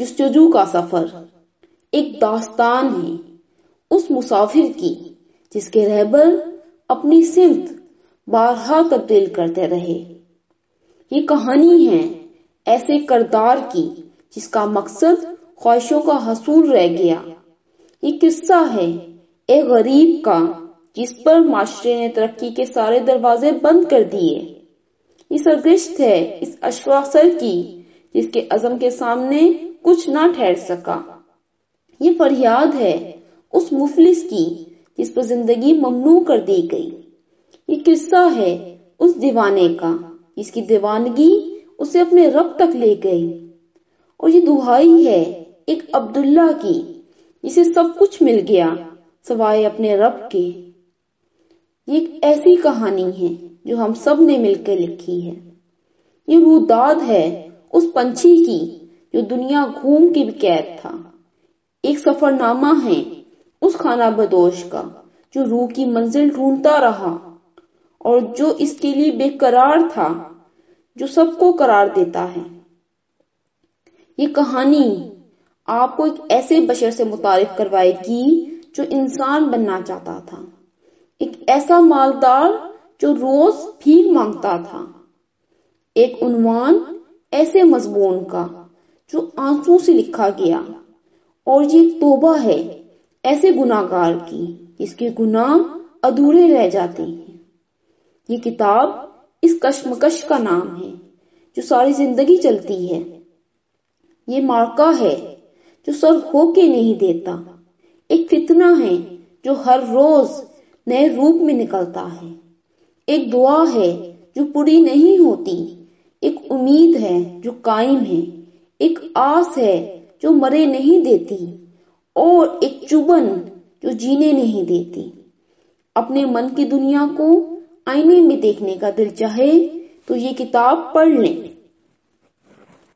جستجو کا سفر ایک داستان ہے، اس مسافر کی، جس کے رہبر اپنی سمت بارہا تبدیل کرتے رہے۔ یہ کہانی ہے ایسے کردار کی، جس کا مقصد خواہشوں کا حصول رہ گیا۔ یہ قصہ ہے ایک غریب کا، جس پر معاشرے نے ترقی کے سارے دروازے بند کر دیے۔ یہ سرگشت ہے اس اشواسر کی جس کے عزم کے سامنے کچھ نہ ٹھہر سکا۔ یہ فریاد ہے اس مفلس کی جس پر زندگی ممنوع کر دی گئی۔ یہ قصہ ہے اس دیوانے کا، جس کی دیوانگی اسے اپنے رب تک لے گئی۔ اور یہ دہائی ہے ایک عبداللہ کی، جسے سب کچھ مل گیا سوائے اپنے رب کے۔ یہ ایک ایسی کہانی ہے جو ہم سب نے مل کے لکھی ہے۔ یہ روح داد ہے اس پنچھی کی جو دنیا گھوم کے بھی قید تھا۔ ایک سفر نامہ ہے اس خانہ بدوش کا جو روح کی منزل ڈھونڈتا رہا اور جو اس کے لیے بے قرار تھا، جو سب کو قرار دیتا ہے۔ یہ کہانی آپ کو ایک ایسے بشر سے متعارف کروائے گی جو انسان بننا چاہتا تھا۔ ایک ایسا مالدار جو روز بھیک مانگتا تھا۔ ایک عنوان ایسے مضمون کا جو آنسو سے لکھا گیا۔ اور یہ توبہ ہے ایسے گناہگار کی جس کے گناہ ادھورے رہ جاتے ہیں۔ یہ کتاب اس کشمکش کا نام ہے جو ساری زندگی چلتی ہے۔ یہ مارکا ہے جو سر ہو کے نہیں دیتا۔ ایک فتنہ ہے جو ہر روز نئے روپ میں نکلتا ہے۔ ایک دعا ہے جو پوری نہیں ہوتی۔ ایک امید ہے جو قائم ہے، ایک آس ہے جو مرے نہیں دیتی، اور ایک چبن جو جینے نہیں دیتی۔ اپنے من کی دنیا کو آئینے میں دیکھنے کا دل چاہے تو یہ کتاب پڑھ لیں۔